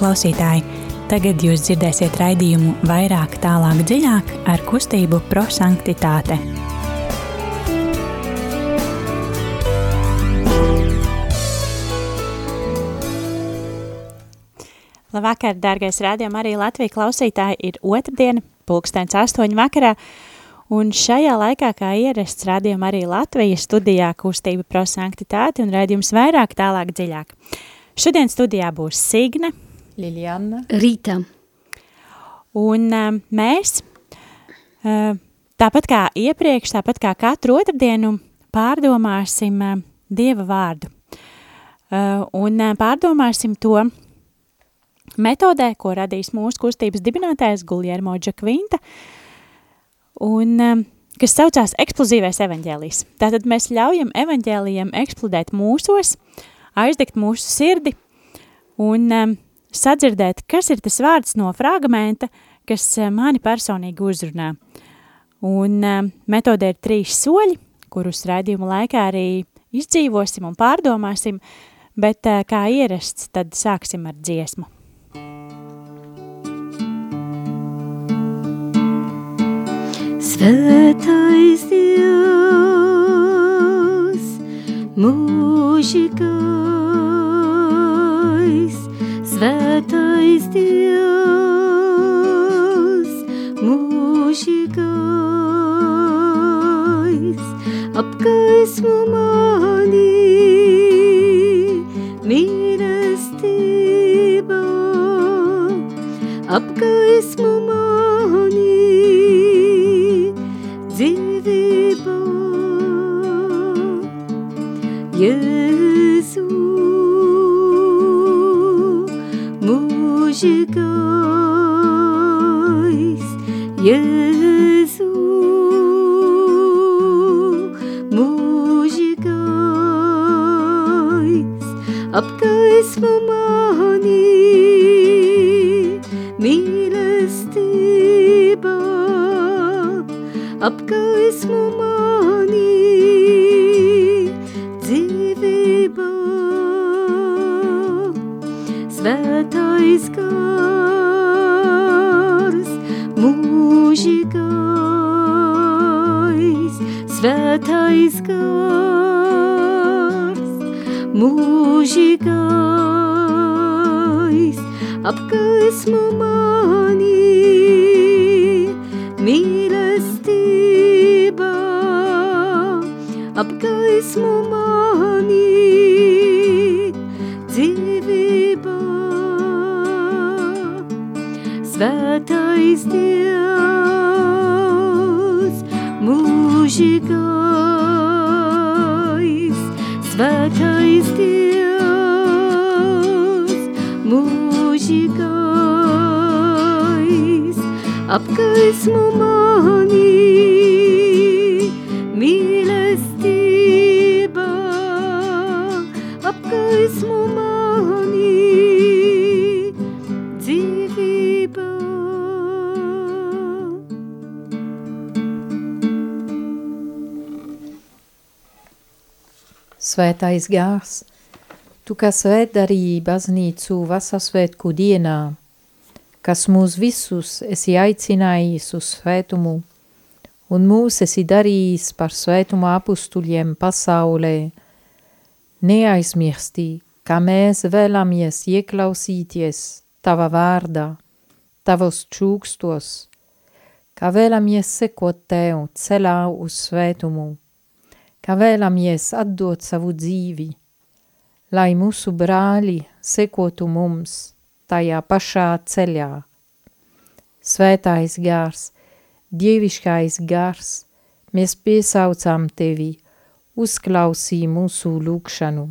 klausītāji! Tagad jūs dzirdēsiet raidījumu vairāk, tālāk, dziļāk ar kustību prosanktitāte. Labvakar, dārgais rādījum, arī Latvija klausītāji ir otrdiena, pulkstens astoņu vakarā, un šajā laikā, kā ierasts rādījum arī Latvija studijā kustība prosanktitāte un raidījums vairāk, tālāk, dziļāk. Šodien studijā būs Signe, Liljana, Rīta. Un uh, mēs, uh, tāpat kā iepriekš, tāpat kā katru otrdienu, pārdomāsim uh, Dieva vārdu. Uh, un uh, pārdomāsim to metodē, ko radīs mūsu kustības dibinātājs Guljermo Džakvinta, un kas saucās eksplozīvais evaņģēlijs. Tātad mēs ļaujam evaņģēlijiem eksplodēt mūsos, aizdegt mūsu sirdi un sadzirdēt, kas ir tas vārds no fragmenta, kas uh, mani personīgi uzrunā. Un um, metodē ir trīs soļi, kurus raidījuma laikā arī izdzīvosim un pārdomāsim, bet uh, kā ierasts, tad sāksim ar dziesmu. Svētais Dievs, mūžīgais, svētais Dievs, mūžīgais, apgaismo mani, mīlestība, apgaismo mani, dzīvība. Jēzu, mūžīgais, Jēzu, mūžīgais, apgaismo apgaismo mani, Svētais gārs, tu, kas svētdarīji baznīcu vasasvētku dienā, kas mūs visus esi aicinājis uz svētumu, un mūs esi darījis par svētumu apustuļiem pasaulē, neaizmirstī, ka mēs vēlamies ieklausīties tava vārdā, tavos čūkstos, ka vēlamies sekot tev ceļā uz svētumu, ka vēlamies atdot savu dzīvi, lai mūsu brāļi sekotu mums tajā pašā ceļā. Svētais gars, dieviškais gars, mēs piesaucam tevi, uzklausī mūsu lūkšanu.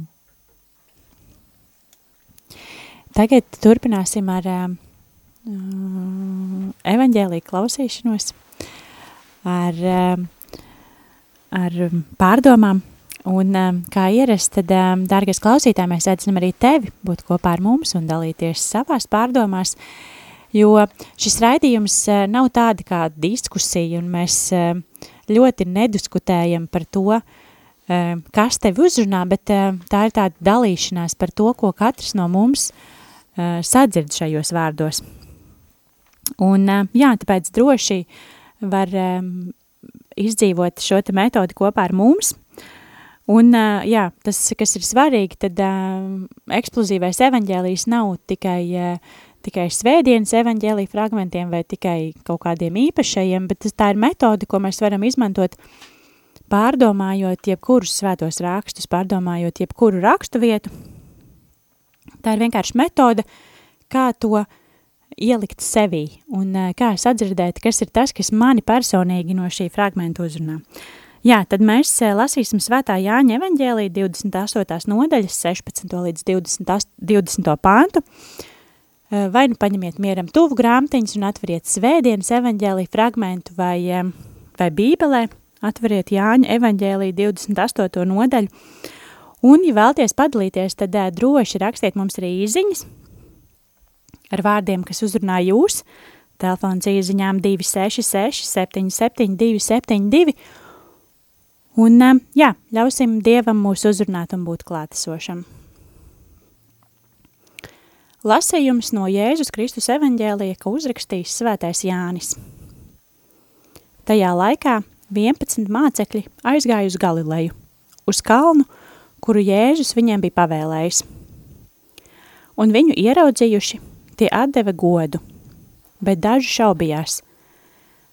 Tagad turpināsim ar uh, evaņģēlīju klausīšanos, ar, uh, ar pārdomām. Un, um, kā ierasts, tad, um, dārgais klausītāji, mēs aicinām arī tevi būt kopā ar mums un dalīties savās pārdomās, jo šis raidījums uh, nav tāda kā diskusija, un mēs uh, ļoti nediskutējam par to, uh, kas tevi uzrunā, bet tā ir tāda dalīšanās par to, ko katrs no mums sadzird šajos vārdos. Un, jā, tāpēc droši var um, izdzīvot šo te metodi kopā ar mums. Un, jā, tas, kas ir svarīgi, tad eksplozīvais evaņģēlijs nav tikai, tikai svētdienas evaņģēlija fragmentiem vai tikai kaut kādiem īpašajiem, bet tas, tā ir metode, ko mēs varam izmantot pārdomājot jebkurus svētos rakstus, pārdomājot jebkuru rakstu vietu. Tā ir vienkārši metode, kā to ielikt sevī un kā sadzirdēt, kas ir tas, kas mani personīgi no šī fragmenta uzrunā. Jā, tad mēs lasīsim svētā Jāņa evaņģēlī 28. nodaļas 16. līdz 20. 20. pāntu. Vai nu paņemiet mieram tuvu grāmatiņas un atveriet svētdienas evaņģēlī fragmentu vai, vai bībelē, atveriet Jāņa evaņģēlī 28. nodaļu. Un, ja vēlties padalīties, tad droši rakstiet mums arī īziņas ar vārdiem, kas uzrunā jūs. Telefons īziņām 266 77 272. Un, uh, jā, ļausim Dievam mūs uzrunāt un būt klātesošam. Lasējums no Jēzus Kristus evaņģēlija, ka uzrakstījis svētais Jānis. Tajā laikā 11 mācekļi aizgāja uz Galileju, uz kalnu, kuru Jēzus viņiem bija pavēlējis. Un viņu ieraudzījuši, tie atdeva godu, bet daži šaubījās.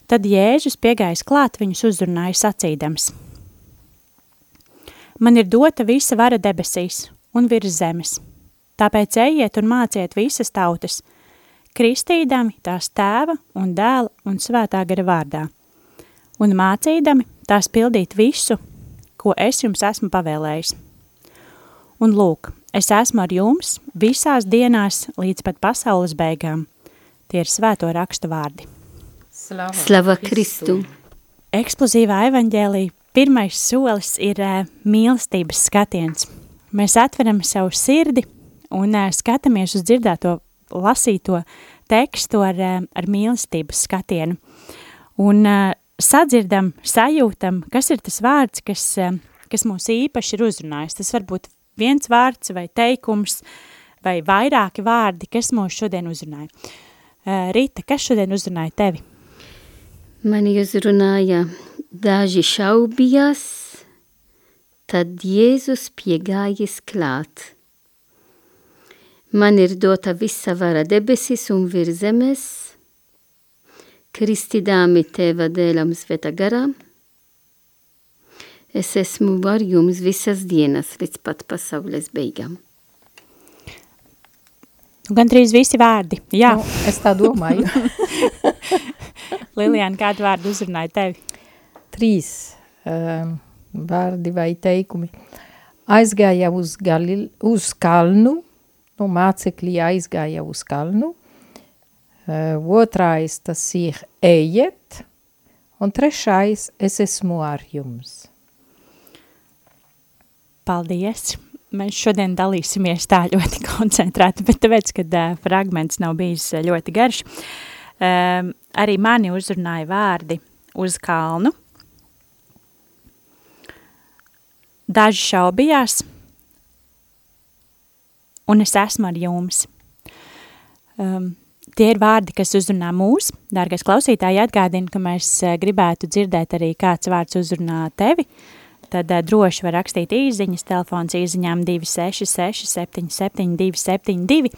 Tad Jēzus piegājis klāt viņus uzrunāja sacīdams. Man ir dota visa vara debesīs un virs zemes, tāpēc ejiet un māciet visas tautas, kristīdami tās tēva un dēla un svētā gara vārdā – un mācīdami tās pildīt visu, ko es jums esmu pavēlējis. Un lūk, es esmu ar jums visās dienās līdz pat pasaules beigām. Tie ir svēto rakstu vārdi. Slava, Slava Kristu! Eksplozīvā evaņģēlī pirmais solis ir uh, mīlestības skatiens. Mēs atveram savu sirdi un uh, skatāmies uz dzirdēto, lasīto tekstu ar, uh, ar mīlestības skatienu. Un uh, sadzirdam, sajūtam, kas ir tas vārds, kas, eh, kas mūs īpaši ir uzrunājis. Tas var būt viens vārds vai teikums vai vairāki vārdi, kas mūs šodien uzrunāja. Eh, Rīta, kas šodien uzrunāja tevi? Mani uzrunāja daži šaubījās, tad Jēzus piegājis klāt. Man ir dota visa vara debesis un virs zemes, Kristidāmi Tēva dēlam sveta garām, es esmu ar jums visas dienas līdz pat pasaules beigām. Gan trīs visi vārdi, jā. Nu, es tā domāju. Lilijāna, kādu vārdu uzrunāja tevi? Trīs um, vārdi vai teikumi. Aizgāja uz, Galil, uz kalnu, nu mācekļi aizgāja uz kalnu, Uh, otrais tas ir ejiet, un trešais es esmu ar jums. Paldies! Mēs šodien dalīsimies tā ļoti koncentrēti, bet tāpēc, kad uh, fragments nav bijis ļoti garš, um, arī mani uzrunāja vārdi uz kalnu. Daži šaubījās, un es esmu ar jums. Um, Tie ir vārdi, kas uzrunā mūs. Dārgais klausītāji, atgādina, ka mēs gribētu dzirdēt arī kāds vārds uzrunā tevi. Tad uh, droši var rakstīt īziņas, telefons īziņām 266 77 272,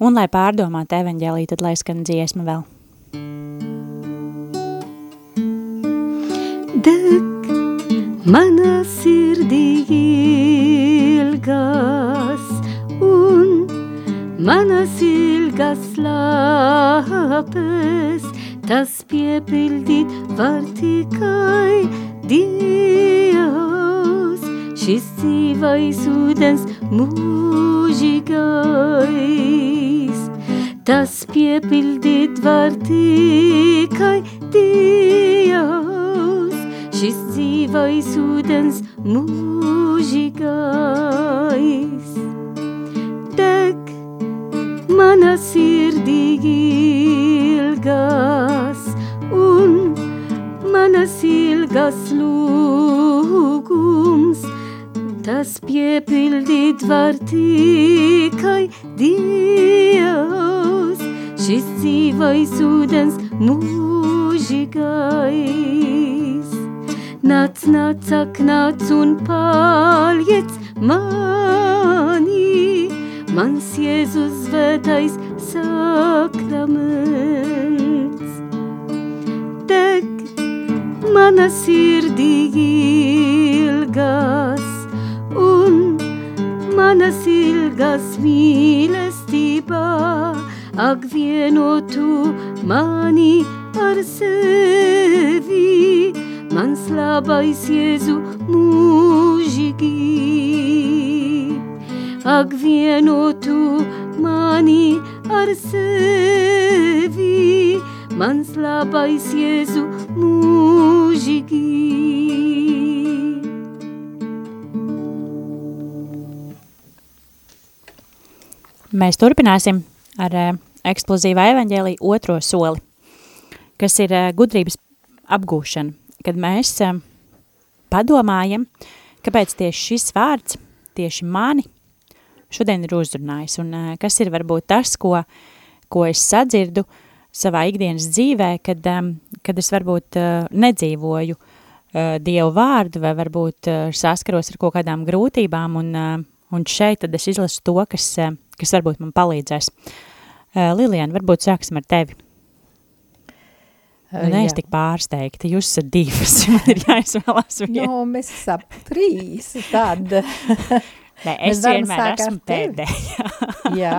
un lai pārdomātu evaņģēlī, tad lai skan dziesma vēl. Deg mana sirdī ilgas un manas ilgas lāpes, tas piepildīt var tikai Dievs, šis dzīvais ūdens mūžīgais. Tas piepildīt var tikai Dievs, šis dzīvais ūdens mūžīgais. Deg mana sirdī ilgas un manas ilgas lūgums, tas piepildīt var tikai Dievs, šis dzīvais ūdens mūžīgais. Nāc, nāc, ak, nāc un paliec mani, mans Jēzus svētais sakraments. Deg mana sirdī ilgas un manas ilgas mīlestībā, ak vienotu mani ar sevi, mans labais Jēzu mūžīgi. Ak vienotu mani ar sevi, mans labais Jēzu mūžīgi. Mēs turpināsim ar uh, eksplozīvu evaņģēliju otro soli, kas ir uh, gudrības apgūšana, kad mēs uh, padomājam, kāpēc tieši šis vārds, tieši mani, šodien ir uzrunājis, un kas ir varbūt tas, ko, ko es sadzirdu savā ikdienas dzīvē, kad, kad es varbūt nedzīvoju Dievu vārdu, vai varbūt saskaros ar kaut kādām grūtībām, un, un šeit tad es izlasu to, kas, kas varbūt man palīdzēs. Uh, Lilian, varbūt sāksim ar tevi. Uh, Nē, es jā. tik pārsteigta, jūs esat divas, man ir jāizvēlās viena. No, mēs esam trīs, tad, Nē, mēs es vienmēr esmu pēdējā. jā.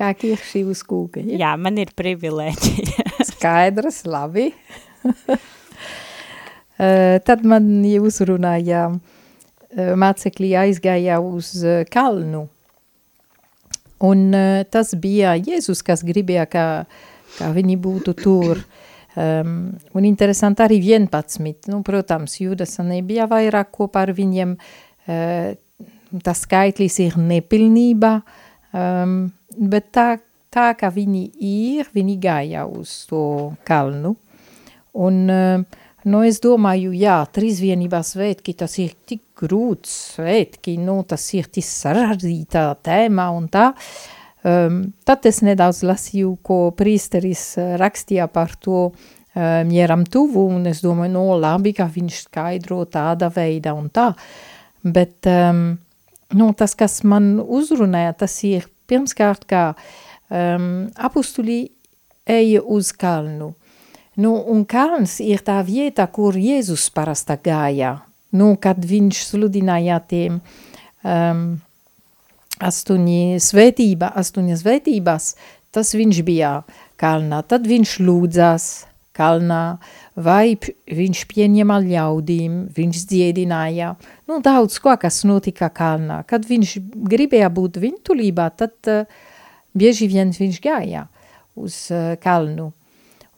Kā kirši uz kūka, ja? Jā, man ir privilēģija. Skaidrs, labi. Eh, Tad man jūs runāja, eh, mācekļi aizgāja uz eh, kalnu. Un eh, tas bija Jēzus, kas gribēja, ka, ka viņi būtu tur. Um, un interesanti arī 11. Nu, protams, Judas nebija vairāk kopā ar viņiem. Uh, tas skaitlis ir nepilnība, um, bet tā, tā, ka viņi ir, viņi gāja uz to kalnu. Un, uh, nu, es domāju, jā, trīsvienībā svētki, tas ir tik grūts svētki, nu, tas ir tik sarežģītā tēma un tā. Um, tad es nedaudz lasīju, ko prīsteris uh, rakstīja par to uh, mieram tuvu, un es domāju, no labi, ka viņš skaidro tāda veida un tā. Bet um, nu, tas, kas man uzrunāja, tas ir pirmskārt, kā um, apustuli eja uz kalnu. Nu, un kalns ir tā vieta, kur Jēzus parasta gāja. Nu, kad viņš sludināja tiem um, astoņi svētība, astoņas svētības, tas viņš bija kalnā. Tad viņš lūdzās kalnā, vai viņš pieņēma ļaudīm, viņš dziedināja. Nu, daudz ko, kas notika kalnā. Kad viņš gribēja būt viņtulībā, tad uh, bieži vien viņš gāja uz uh, kalnu.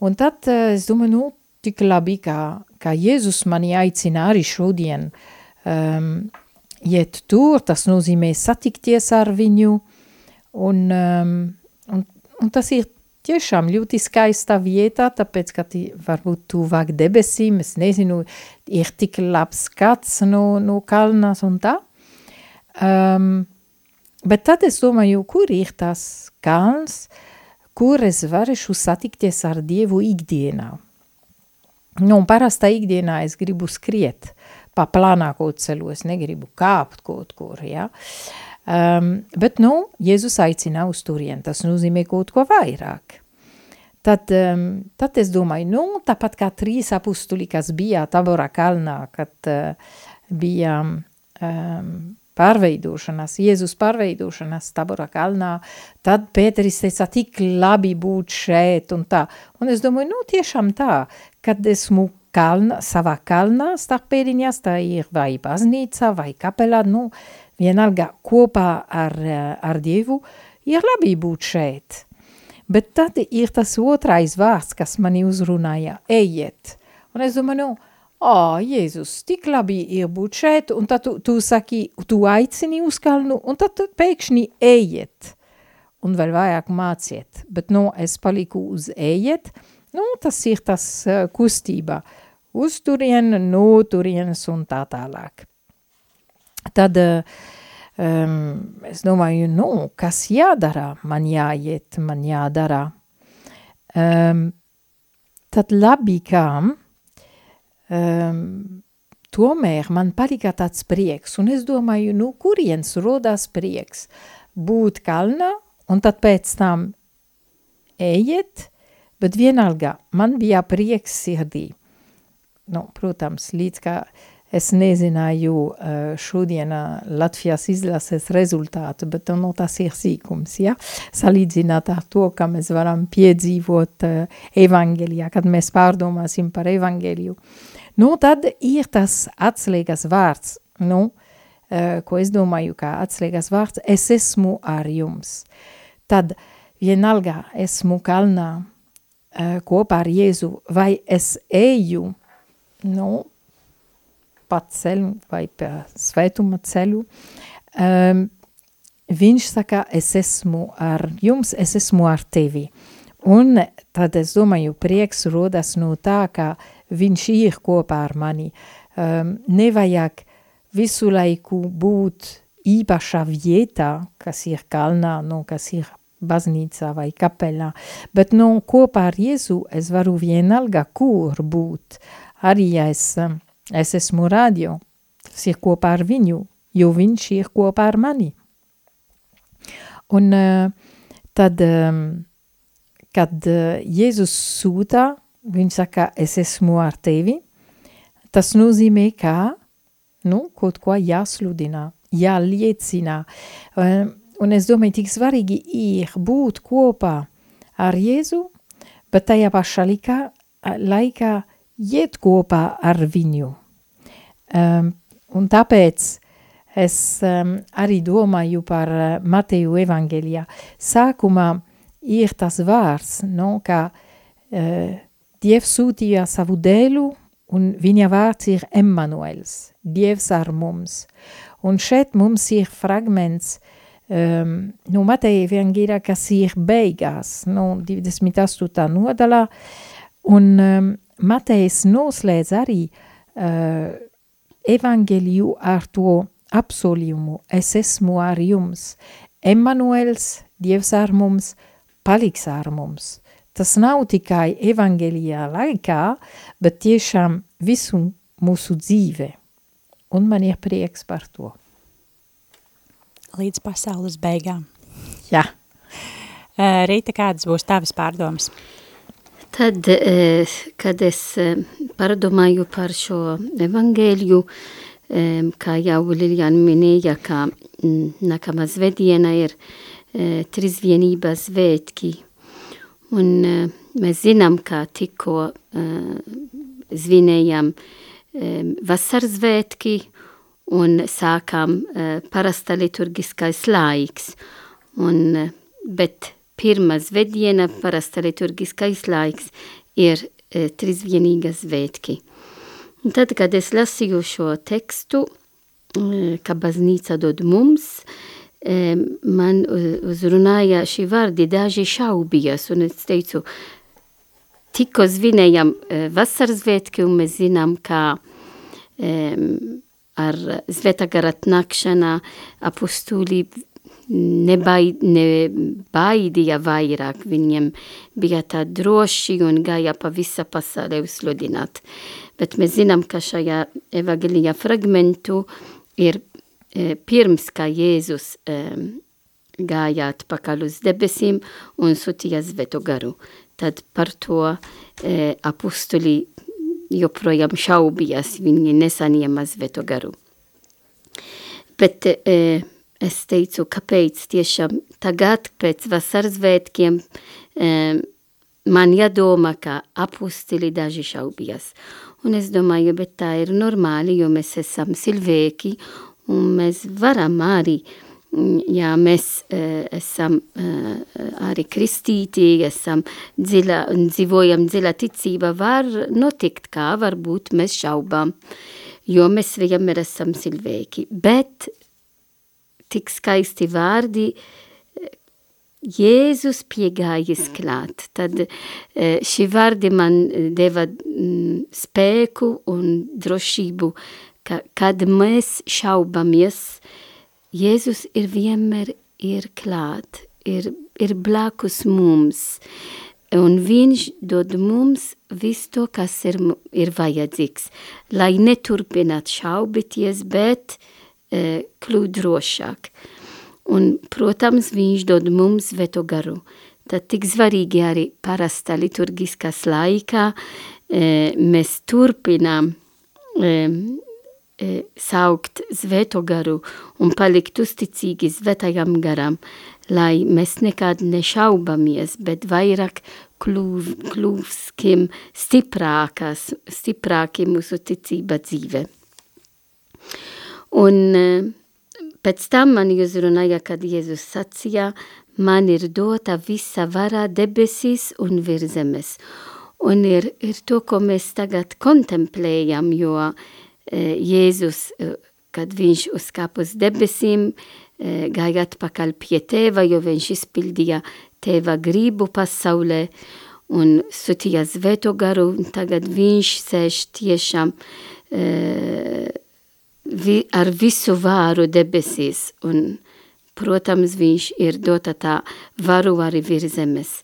Un tad uh, es domāju, nu, tik labi, ka, ka Jēzus mani aicina arī šodien um, iet tur, tas nozīmē satikties ar viņu, un, um, un, un tas ir tiešām ļoti skaista vieta, tāpēc, ka varbūt tuvāk debesīm, es nezinu, ir tik labs skats no, no kalnas un tā. Um, bet tad es domāju, kur ir tas kalns, kur es varēšu satikties ar Dievu ikdienā. Nu, un parastā ikdienā es gribu skriet pa plānāko ceļu, es negribu kāpt kaut kur, ja. Um, bet, nu, Jēzus aicina uz turien, tas nozīmē kaut ko vairāk. Tad, um, tad es domāju, nu, tāpat kā trīs apustuli, kas bija Tabora kalnā, kad uh, bija um, pārveidošanās, Jēzus pārveidošanās Tabora kalnā, tad Pēteris teica, tik labi būt šeit un tā. Un es domāju, nu, tiešām tā, kad esmu kalna, savā kalnā starp pēdiņās, tā ir vai baznīca, vai kapelā, nu, vienalga kopā ar, ar Dievu, ir labi būt šeit. Bet tad ir tas otrais vārds, kas mani uzrunāja, ejiet. Un es domāju, nu, oh, Jēzus, tik labi ir būt šeit, un tad tu, tu saki, tu aicini uz kalnu, un tad pēkšņi ejiet. Un vēl vairāk māciet. Bet, nu, es paliku uz ejiet, nu, tas ir tas uh, kustība. Uz turien, no turienes un tā tālāk. Tad uh, um, es domāju, nu, kas jādara, man jāiet, man jādara. Um, tad labi, kā um, tomēr man palika tāds prieks, un es domāju, nu, kuriens rodās prieks? Būt kalnā, un tad pēc tam ejiet, bet vienalga, man bija prieks sirdī. Nu, protams, līdz kā es nezināju uh, šodien Latvijas izlases rezultātu, bet nu, tas ir sīkums, ja? salīdzināt ar to, ka mēs varam piedzīvot uh, evangelijā, kad mēs pārdomāsim par evangeliju. Nu, tad ir tas atslēgas vārds, nu, uh, ko es domāju, kā atslēgas vārds, es esmu ar jums. Tad vienalga esmu kalnā uh, kopā ar Jēzu, vai es eju, nu, pa ceļu vai pa svētuma ceļu, um, viņš saka, es esmu ar jums, es esmu ar tevi. Un tad es domāju, prieks rodas no tā, ka viņš ir kopā ar mani. Um, nevajag visu laiku būt īpašā vietā, kas ir kalnā, no kas ir baznīcā vai kapelā, bet no kopā ar Jēzu es varu vienalga, kur būt. Arī ja es Es esmu radio, tas ir kopā ar viņu, jo viņš ir kopā ar mani. Un uh, tad, um, kad uh, Jēzus sūta, viņš saka, es esmu ar tevi, tas nozīmē, ka nu, kaut ko jāsludina, jāliecina. Uh, un es domāju, tik svarīgi ir būt kopā ar Jēzu, bet tajā pašā laikā, laikā iet kopā ar viņu. Um, un tāpēc es um, arī domāju par uh, Mateju evangelijā. Sākumā ir tas vārds, no, ka uh, Dievs sūtīja savu dēlu, un viņa vārds ir Emmanuels, Dievs ar mums. Un šeit mums ir fragments um, no Mateja evangelijā, kas ir beigās, no 28. nodalā, un um, Matejs noslēdz arī uh, evangeliju ar to apsolījumu, es esmu ar jums, Emanuels, Dievs ar mums, paliks ar mums. Tas nav tikai evangelijā laikā, bet tiešām visu mūsu dzīve. Un man ir prieks par to. Līdz pasaules beigām. Jā. Rīta, kādas būs tavas pārdomas? Tad, kad es pārdomāju par šo evangēļu, kā jau Lilian minēja, ka mm, nākamā svētdiena ir trīsvienības svētki. Un mēs zinām, ka tikko svinējam vasaras svētki un sākam parasta liturgiskais laiks. Un, bet pirmā svētdiena, parasta liturgiskais laiks, ir e, trīsvienīga svētki. Un tad, kad es lasīju šo tekstu, e, ka baznīca dod mums, e, man uzrunāja šī vārdi daži šaubijas, un es teicu, tikko svinējam e, vasaras svētki, un mēs zinām, ka ar svētā gara atnākšanā apostūli nebaid, nebaidīja vairāk, viņiem bija tā droši un gāja pa visa pasaulē uzsludināt. Bet mēs zinām, ka šajā evangelija fragmentu ir pirms, kā Jēzus e, gāja atpakaļ uz debesīm un sūtīja svēto garu. Tad par to e, apustuli joprojām šaubījās, viņi nesaņēma svēto garu. Bet es teicu, kāpēc tiešām tagad pēc vasaras svētkiem man jādomā, ka apustili daži šaubījās. Un es domāju, bet tā ir normāli, jo mēs esam cilvēki un mēs varam arī, ja mēs uh, esam uh, arī kristīti, esam dziļa, dzīvojam dziļa ticība, var notikt, kā varbūt mēs šaubām, jo mēs vienmēr esam cilvēki. Bet tik skaisti vārdi, Jēzus piegājis klāt. Tad šī vārdi man deva spēku un drošību, ka kad mēs šaubamies, Jēzus ir vienmēr ir klāt, ir, ir blakus mums, un viņš dod mums visu to, kas ir, ir vajadzīgs, lai neturpināt šaubities, bet e, kļūt drošāk. Un, protams, viņš dod mums veto garu. Tad tik svarīgi arī parasta liturgiskas laikā e, mēs turpinām e, saukt svēto garu un palikt uzticīgi svētajam garam, lai mēs nekad nešaubamies, bet vairāk kļuv, kļūskim stiprākas, stiprāki mūsu ticība dzīve. Un e, pēc tam man uzrunāja, kad Jēzus sacīja, man ir dota visa vara debesīs un virzemes. Un ir, ir to, ko mēs tagad kontemplējam, jo e, Jēzus, e, kad viņš uzkāpa uz debesīm, e, gāja atpakaļ pie tēva, jo viņš izpildīja tēva gribu pasaulē un sūtīja svēto garu, un tagad viņš sēž tiešām vi, ar visu vāru debesīs, un protams, viņš ir dota tā varu arī virs zemes.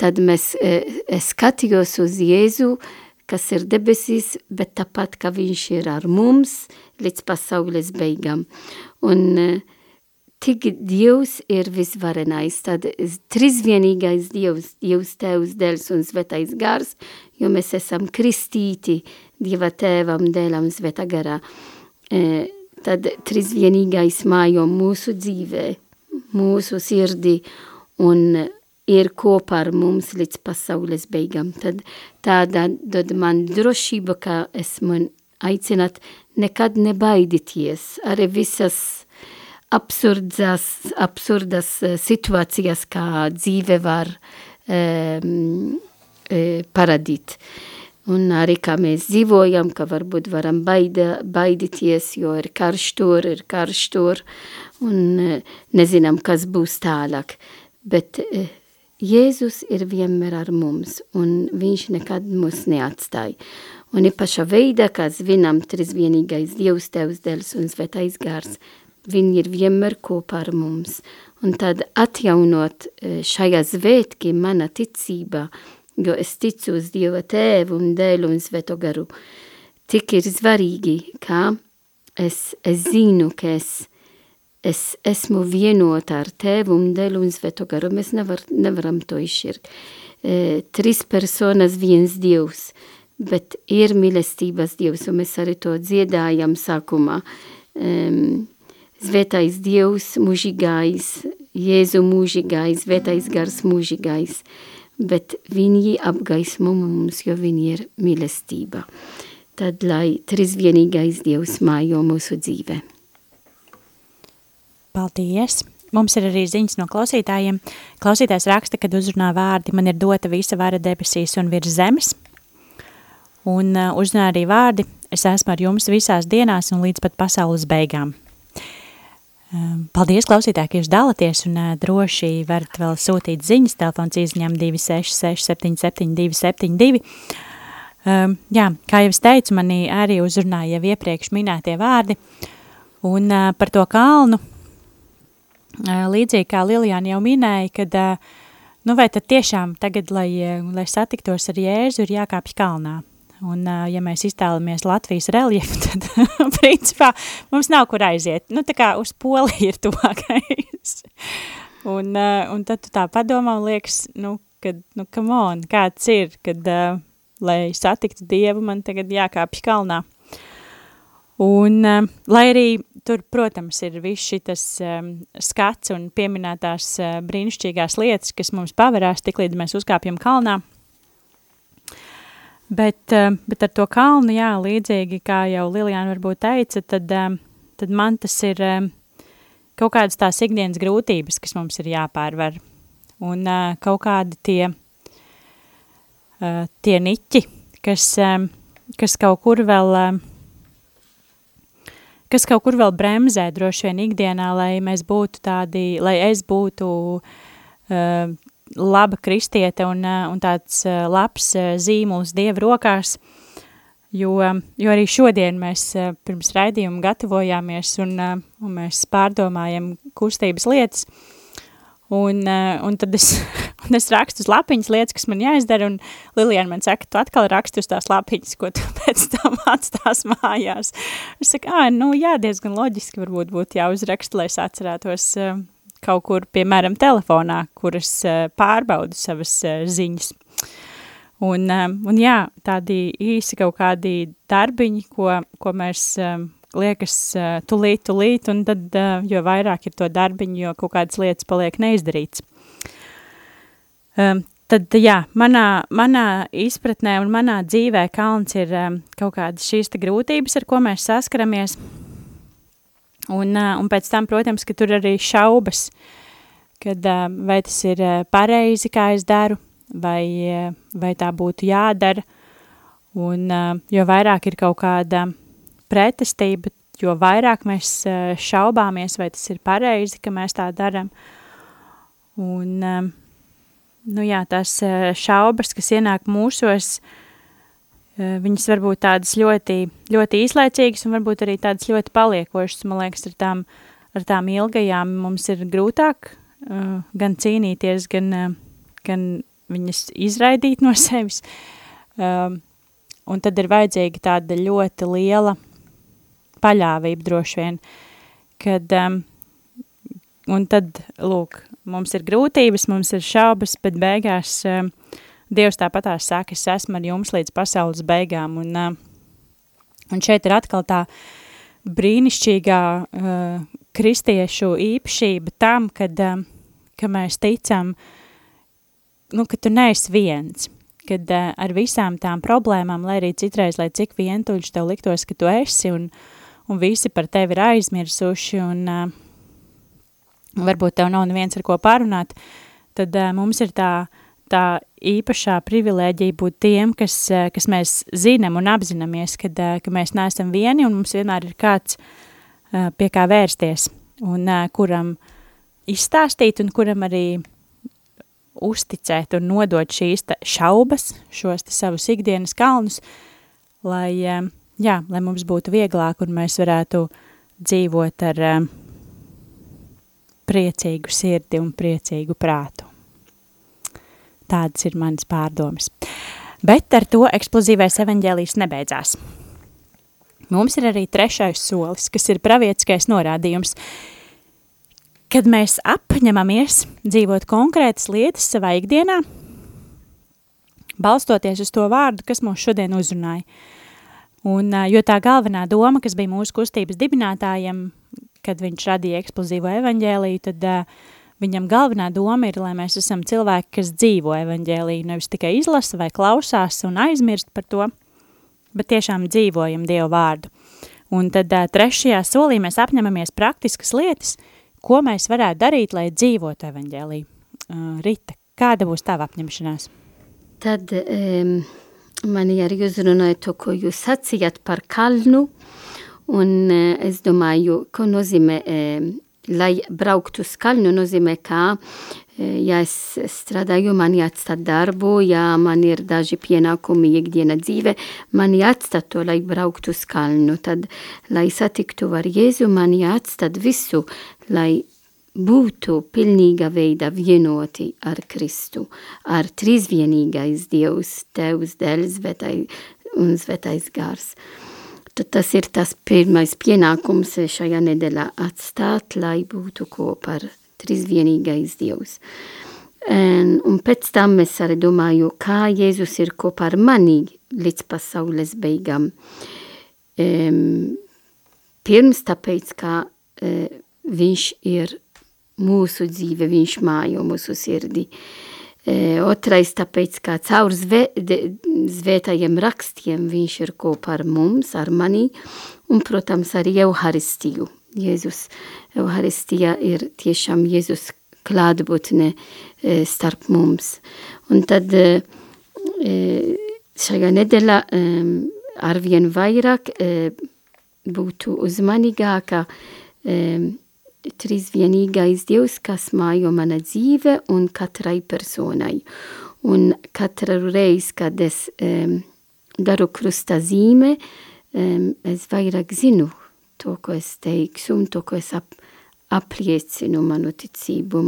Tad mēs, es skatījos uz Jēzu, kas ir debesīs, bet tāpat, ka viņš ir ar mums līdz pasaules beigām. Un e, tik Dievs ir visvarenais, tad trīsvienīgais Dievs, Dievs Tevs, Dēls un Svētais gars, jo mēs esam kristīti Dieva Tēvam, Dēlam, Svētā garā. E, tad trīsvienīgais mājo mūsu dzīvē, mūsu sirdī un ir kopā ar mums līdz pasaules beigām. Tad tāda dod man drošība, ka esmu aicināt nekad nebaidīties. Arī visas absurdas, absurdas situācijas, kā dzīve var um, paradīt. Un arī kā mēs dzīvojam, ka varbūt varam baida, baidīties, jo ir karš tur, ir karš tur, un e, nezinām, kas būs tālāk. Bet Jēzus ir vienmēr ar mums, un viņš nekad mūs neatstāja. Un īpaša veidā, kā zinām, trīsvienīgais Dievs, Tevs, Dēls un Svētais gars, viņi ir vienmēr kopā ar mums. Un tad atjaunot e, šajā svētki mana ticība, jo es ticu uz Dieva tēvu un dēlu un sveto garu. Tik ir svarīgi, kā es, es zinu, ka es, es esmu vienota ar tēvu un dēlu un sveto garu. Mēs nevar, nevaram to izšķirt. E, trīs personas, viens Dievs, bet ir mīlestības Dievs, un mēs arī to dziedājam sākumā. Um, Svētais Dievs, mūžīgais, Jēzu mūžīgais, svētais gars mūžīgais. Uh, bet viņi apgaismo mums, jo viņi ir mīlestība. Tad, lai trīsvienīgais Dievs mājo mūsu dzīvē. Paldies! Mums ir arī ziņas no klausītājiem. Klausītājs raksta, kad uzrunā vārdi, man ir dota visa vara debesīs un virs zemes. Un uh, uzrunā arī vārdi, es esmu ar jums visās dienās un līdz pat pasaules beigām. Ehm, paldies, klausītāji, ka jūs dalāties un uh, droši varat vēl sūtīt ziņas. Telefons izņem 266 77 272. Um, jā, kā jau es teicu, manī arī uzrunāja jau iepriekš minētie vārdi. Un uh, par to kalnu, līdzīgi kā Lilijāna jau minēja, kad, uh, nu vai tad tiešām tagad, lai, lai satiktos ar Jēzu, ir jākāpj kalnā. Un, ja mēs iztēlamies Latvijas reljefu, tad, principā, mums nav kur aiziet. Nu, tā kā uz Poliju ir tuvākais. un, un tad tu tā padomā un liekas, nu, kad, nu, come on, kāds ir, kad, lai satiktu Dievu, man tagad jākāpj kalnā. Un, lai arī tur, protams, ir viss šitas um, skats un pieminētās uh, brīnišķīgās lietas, kas mums paverās, tik līdz mēs uzkāpjam kalnā, Bet, eh, bet ar to kalnu, jā, līdzīgi kā jau Lilijāna varbūt teica, tad, eh, tad man tas ir eh, kaut kādas tās ikdienas grūtības, kas mums ir jāpārvar. Un kaut kādi tie, tie niķi, kas, kas kaut kur vēl kas kaut kur vēl bremzē droši vien ikdienā, lai mēs būtu tādi, lai es būtu uh, laba kristiete un, un tāds labs zīmuls Dieva rokās, jo, jo arī šodien mēs pirms raidījuma gatavojāmies un, un mēs pārdomājam kustības lietas, un, un tad es, un es rakstu uz lapiņas lietas, kas man jāizdara, un Lilijana man saka, tu atkal raksti uz tās lapiņas, ko tu pēc tam atstās mājās. Es saku, ā, nu jā, diezgan loģiski varbūt būtu jāuzraksta, lai es atcerētos kaut kur, piemēram, telefonā, kuras pārbaudu savas ziņas. Un, un jā, tādi īsi kaut kādi darbiņi, ko, ko mēs liekas tulīt, tulīt, un tad, jo vairāk ir to darbiņu, jo kaut kādas lietas paliek neizdarīts. Um, tad, jā, manā, manā izpratnē un manā dzīvē kalns ir um, kaut kādas šīs grūtības, ar ko mēs saskaramies, un, uh, un pēc tam, protams, ka tur arī šaubas, kad uh, vai tas ir uh, pareizi, kā es daru, vai, vai tā būtu jādara. Un jo vairāk ir kaut kāda pretestība, jo vairāk mēs šaubāmies, vai tas ir pareizi, ka mēs tā daram. Un, nu jā, tās šaubas, kas ienāk mūsos, viņas var būt tādas ļoti, ļoti īslaicīgas un varbūt arī tādas ļoti paliekošas. Man liekas, ar tām, ar tām ilgajām mums ir grūtāk gan cīnīties, gan, gan viņas izraidīt no sevis. Um, un tad ir vajadzīga tāda ļoti liela paļāvība droši vien, kad, um, un tad, lūk, mums ir grūtības, mums ir šaubas, bet beigās um, Dievs tāpatās saka, es esmu ar jums līdz pasaules beigām, un, um, un šeit ir atkal tā brīnišķīgā uh, kristiešu īpašība tam, kad, um, ka mēs ticam nu, ka tu neesi viens, kad uh, ar visām tām problēmām, lai arī citreiz, lai cik vientuļš tev liktos, ka tu esi un, un visi par tevi ir aizmirsuši un uh, varbūt tev nav neviens ar ko parunāt, tad uh, mums ir tā, tā īpašā privilēģija būt tiem, kas, uh, kas mēs zinām un apzināmies, kad, uh, ka mēs neesam vieni un mums vienmēr ir kāds uh, pie kā vērsties un uh, kuram izstāstīt un kuram arī uzticēt un nodot šīs šaubas, šos savus ikdienas kalnus, lai, eh, jā, lai mums būtu vieglāk un mēs varētu dzīvot ar eh, priecīgu sirdi un priecīgu prātu. Tādas ir manas pārdomas. Bet ar to eksplozīvais evaņģēlijs nebeidzās. Mums ir arī trešais solis, kas ir pravietiskais norādījums – kad mēs apņemamies dzīvot konkrētas lietas savā ikdienā, balstoties uz to vārdu, kas mūs šodien uzrunāja. Un, jo tā galvenā doma, kas bija mūsu kustības dibinātājiem, kad viņš radīja eksplozīvo evaņģēliju, tad uh, viņam galvenā doma ir, lai mēs esam cilvēki, kas dzīvo evaņģēliju, nevis tikai izlasa vai klausās un aizmirst par to, bet tiešām dzīvojam Dievu vārdu. Un tad uh, trešajā solī mēs apņemamies praktiskas lietas, uh, Ko mēs varētu darīt, lai dzīvotu evaņģēlī? Uh, Rita, kāda būs tava apņemšanās? Tad um, mani arī uzrunāja to, ko jūs sacījāt par kalnu, un uh, es domāju, ko nozīmē, um, lai brauktu uz kalnu, nozīmē, kā ja es strādāju, man jāatstāt darbu, ja man ir daži pienākumi ikdiena dzīve, man jāatstāt to, lai brauktu uz kalnu. Tad, lai satiktu ar Jēzu, man jāatstāt visu, lai būtu pilnīga veida vienoti ar Kristu, ar trīsvienīgais Dievs, Tevs, Dēls, Svētai un Svētais Gars. Tad tas ir tas pirmais pienākums šajā nedēļā atstāt, lai būtu kopā ar trīsvienīgais Dievs. Un, un pēc tam es arī domāju, kā Jēzus ir kopā ar mani līdz pasaules beigām. Um, pirms tāpēc, ka uh, viņš ir mūsu dzīve, viņš mājo mūsu sirdi. Uh, otrais tāpēc, ka caur zvē, de, zvētajiem rakstiem viņš ir kopā ar mums, ar mani, un, protams, arī Euharistiju. Jēzus Euharistija ir tiešām Jēzus klātbūtne e, starp mums. Un tad e, e, šajā nedēļā arvien vairāk būtu uzmanīgāka trīsvienīgais Dievs, kas mājo mana dzīve un katrai personai. Un katru reizi, kad es um, daru krusta zīme, um, es vairāk zinu to, ko es teikšu un to, ko es ap, apliecinu manu ticību,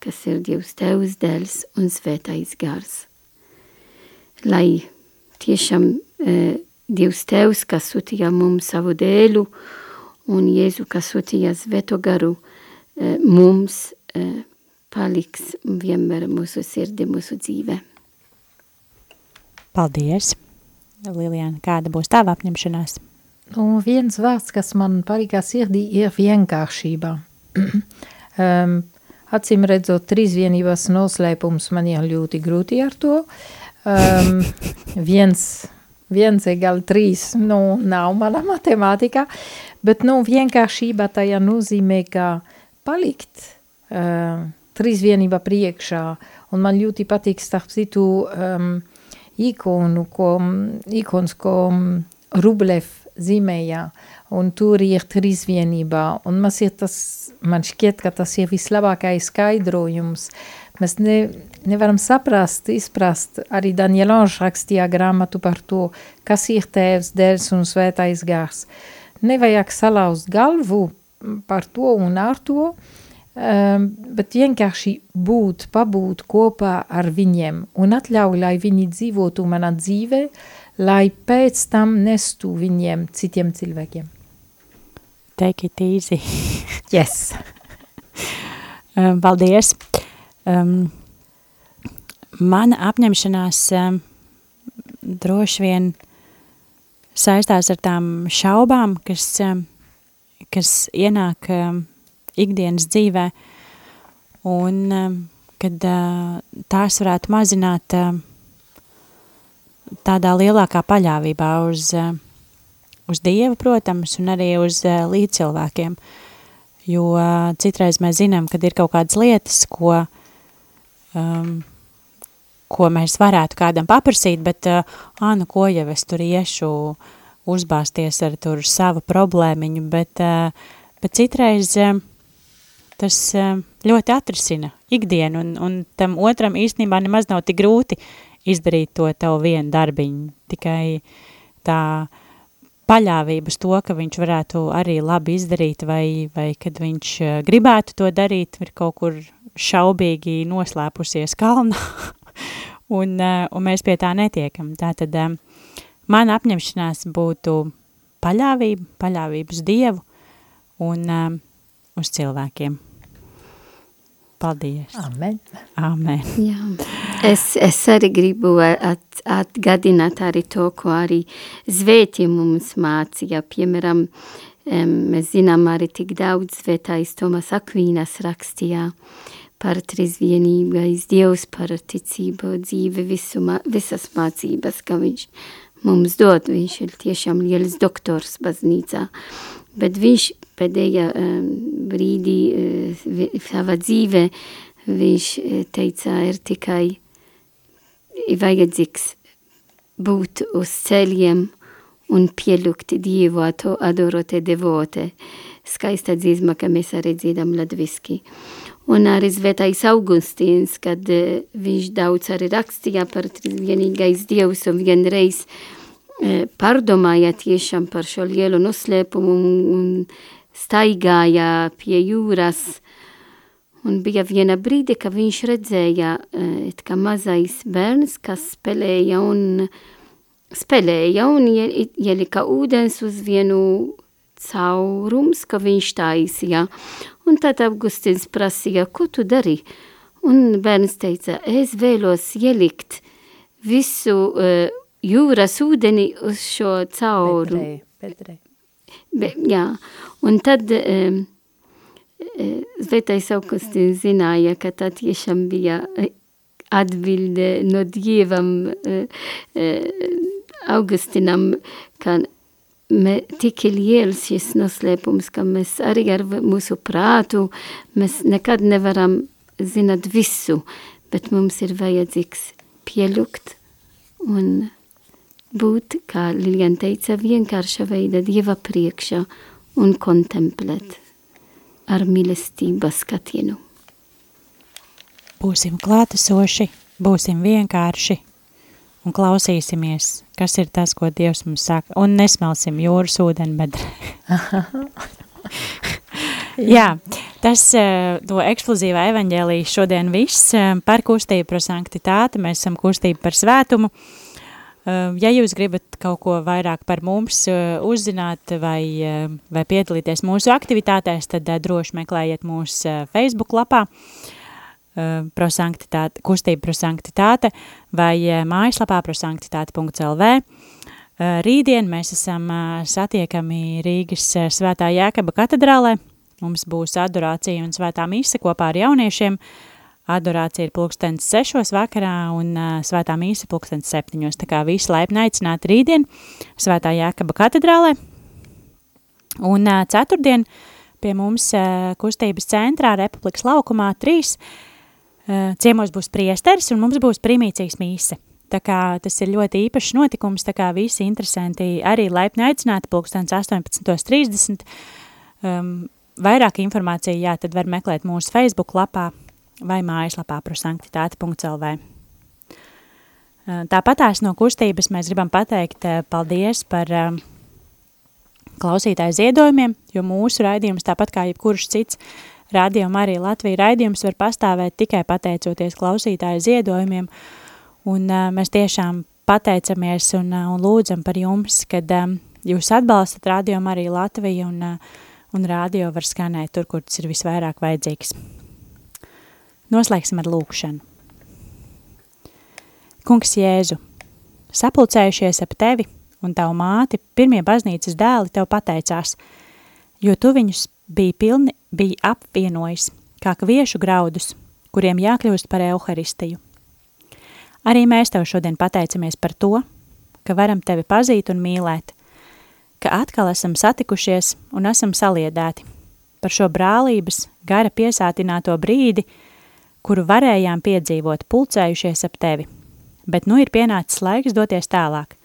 kas ir Dievs Tevs dēls un svētais gars. Lai tiešām uh, Dievs Tevs, kas sūtīja mums savu dēlu, un Jēzu, kas sūtīja svēto garu, uh, mums uh, paliks vienmēr mūsu sirdi, mūsu dzīve. Paldies! Lilijāna, kāda būs tava apņemšanās? Nu, viens vārds, kas man palika sirdī, ir vienkāršība. um, acīm redzot, trīsvienības noslēpums man ir ļoti grūti ar to. Um, viens, viens egal trīs, nu, nav mana matemātika, bet, nu, vienkāršība tajā nozīmē, ka palikt uh, trīsvienība priekšā, un man ļoti patīk, starp citu, um, ikonu, ko, ikons, ko Rublev zīmējā, un tur ir trīsvienībā, un mas ir tas, man šķiet, ka tas ir vislabākais skaidrojums. Mēs ne, nevaram saprast, izprast, arī Danielonš rakstīja grāmatu par to, kas ir tēvs, dēls un svētais gars. Nevajag salauzt galvu par to un ar to, um, bet vienkārši būt, pabūt kopā ar viņiem un atļauj, lai viņi dzīvotu manā dzīvē, lai pēc tam nestu viņiem citiem cilvēkiem. Take it easy. Yes. um, paldies. Um, mana apņemšanās droši vien saistās ar tām šaubām, kas, kas ienāk ikdienas dzīvē, un kad uh, tās varētu mazināt tādā lielākā paļāvībā uz, uz Dievu, protams, un arī uz uh, līdzcilvēkiem, jo uh, citreiz mēs zinām, kad ir kaut kādas lietas, ko, um, ko mēs varētu kādam paprasīt, bet, ā, nu ko jau es tur iešu uzbāsties ar tur savu problēmiņu, bet, uh, bet citreiz uh, tas ļoti atrisina ikdienu, un, un tam otram īstenībā nemaz nav tik grūti izdarīt to tavu vienu darbiņu, tikai tā paļāvības to, ka viņš varētu arī labi izdarīt, vai, vai kad viņš gribētu to darīt, ir kaut kur šaubīgi noslēpusies kalnā, un, un mēs pie tā netiekam. Tātad man apņemšanās būtu paļāvība, paļāvības Dievu un um, uz cilvēkiem. Paldies. Amen. Amen. Jā. Es, es arī gribu at, atgadināt arī to, ko arī zvēti mums mācīja. Piemēram, mēs zinām arī tik daudz zvētājs Tomas Akvīnas rakstījā par trīsvienīgais Dievs, par ticību, dzīvi, visu, visas mācības, ka viņš mums dod. Viņš ir tiešām liels doktors baznīcā. Bet viņš pēdējā um, brīdī uh, savā dzīvē viņš teica, ir tikai vajadzīgs būt uz ceļiem un pielūgt Dievu, adorote, devote. Skaista dzīsma, ka mēs arī dzīdam latviski. Un arī Svētais Augustīns, kad uh, viņš daudz arī rakstīja par vienīgais Dievs un vienreiz uh, pārdomāja tiešām par šo lielu noslēpumu un, un staigāja pie jūras, un bija viena brīdi, ka viņš redzēja, et kā mazais bērns, kas spēlēja un spēlēja un ielika ūdens uz vienu caurums, ka viņš taisīja. Un tad Augustins prasīja, ko tu dari? Un bērns teica, es vēlos ielikt visu uh, jūras ūdeni uz šo cauru. Pedrē. Be, jā, un tad um, Svētais Augustīns zināja, ka tā tiešām bija atbilde no Dievam uh, uh, Augustinam, ka tik liels šis noslēpums, ka mēs arī ar mūsu prātu, mēs nekad nevaram zināt visu, bet mums ir vajadzīgs pieļukt un būt, kā Lilian teica, vienkārša veida Dieva priekšā un kontemplēt ar mīlestības skatienu. Būsim klātesoši, būsim vienkārši un klausīsimies, kas ir tas, ko Dievs mums saka, un nesmelsim jūras ūdeni bedrē. Jā, tas no eksplozīvā evaņģēlija šodien viss par kustību par sanktitāti, mēs esam kustība par svētumu. Ja jūs gribat kaut ko vairāk par mums uzzināt vai, vai piedalīties mūsu aktivitātēs, tad droši meklējiet mūsu Facebook lapā prosanktitāte, kustība prosanktitāte vai mājaslapā prosanktitāte.lv. Rītdien mēs esam satiekami Rīgas svētā Jēkaba katedrālē, Mums būs adorācija un svētā mise kopā ar jauniešiem. Adorācija ir pulkstens sešos vakarā un svētā mise pulkstens septiņos. Tā kā visi laipni aicināti rītdien svētā Jēkaba katedrālē. Un ceturtdien pie mums kustības centrā Republikas laukumā trīs ciemos būs priesteris un mums būs primīcīgs mīse. Tā kā tas ir ļoti īpašs notikums, tā kā visi interesanti arī laipni aicināti pulkstens 18.30. Um, vairāk informācija, jā, tad var meklēt mūsu Facebook lapā vai mājaslapā prosanktitāte.lv. Tāpatās no kustības mēs gribam pateikt paldies par klausītāju ziedojumiem, jo mūsu raidījums, tāpat kā jebkurš cits rādījuma arī Latvija raidījums, var pastāvēt tikai pateicoties klausītāju ziedojumiem, un mēs tiešām pateicamies un, un lūdzam par jums, kad jūs atbalstat rādījumu arī Latviju un uh, un rādio var skanēt tur, kur tas ir visvairāk vajadzīgs. Noslēgsim ar lūkšanu. Kungs Jēzu, sapulcējušies ap tevi un tavu māti, pirmie baznīcas dēli tev pateicās, jo tu viņus bija pilni, bija apvienojis, kā kviešu graudus, kuriem jākļūst par euharistiju. Arī mēs tev šodien pateicamies par to, ka varam tevi pazīt un mīlēt, ka atkal esam satikušies un esam saliedēti par šo brālības, gara piesātināto brīdi, kuru varējām piedzīvot pulcējušies ap tevi. Bet nu ir pienācis laiks doties tālāk.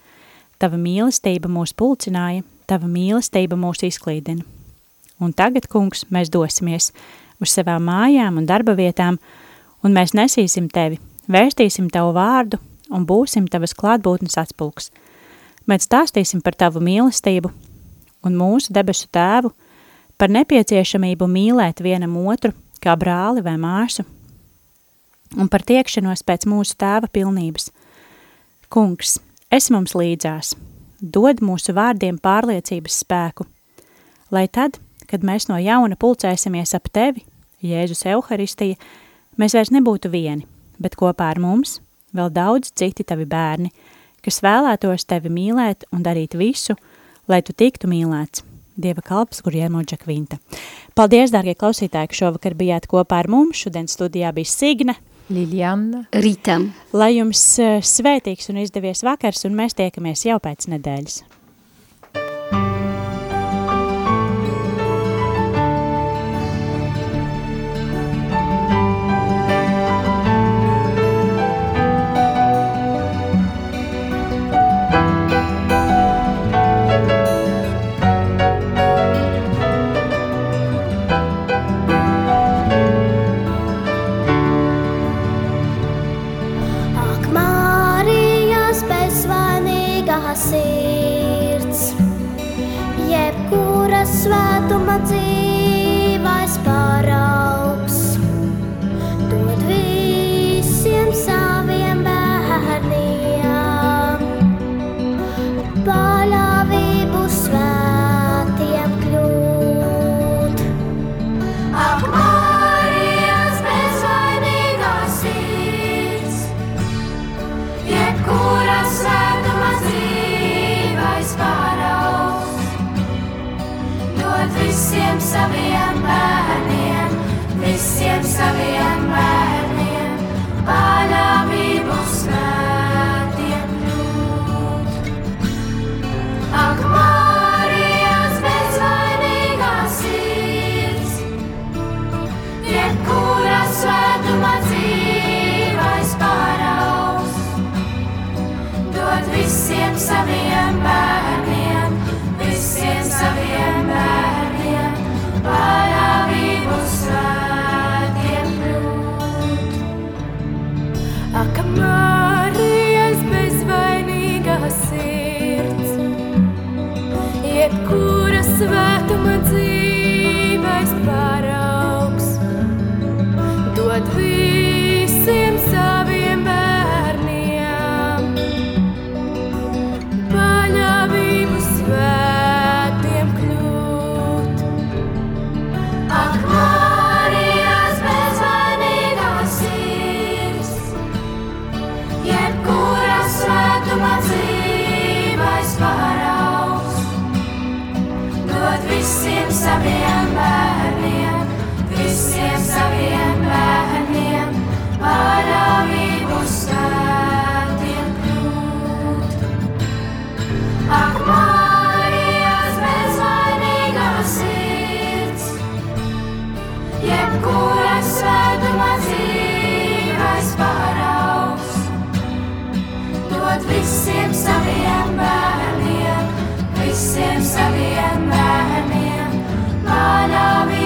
Tava mīlestība mūs pulcināja, tava mīlestība mūs izklīdina. Un tagad, kungs, mēs dosimies uz savām mājām un darba vietām, un mēs nesīsim tevi, vērstīsim tavu vārdu un būsim tavas klātbūtnes atspulks – Mēs stāstīsim par tavu mīlestību un mūsu debesu tēvu, par nepieciešamību mīlēt vienam otru kā brāli vai māsu, un par tiekšanos pēc mūsu tēva pilnības. Kungs, esi mums līdzās, dod mūsu vārdiem pārliecības spēku, lai tad, kad mēs no jauna pulcēsimies ap tevi, Jēzus Euharistija, mēs vairs nebūtu vieni, bet kopā ar mums vēl daudz citi tavi bērni – kas vēlētos tevi mīlēt un darīt visu, lai tu tiktu mīlēts. Dieva kalps, kur iemoģa kvinta. Paldies, dārgie klausītāji, ka šovakar bijāt kopā ar mums. Šodien studijā bija Signe. Liljana. Rītam. Lai jums eh, svētīgs un izdevies vakars, un mēs tiekamies jau pēc nedēļas. with jebkuras svētuma dzīves paraugs. Dod visiem saviem bērniem, visiem saviem bērniem, manā vīrā.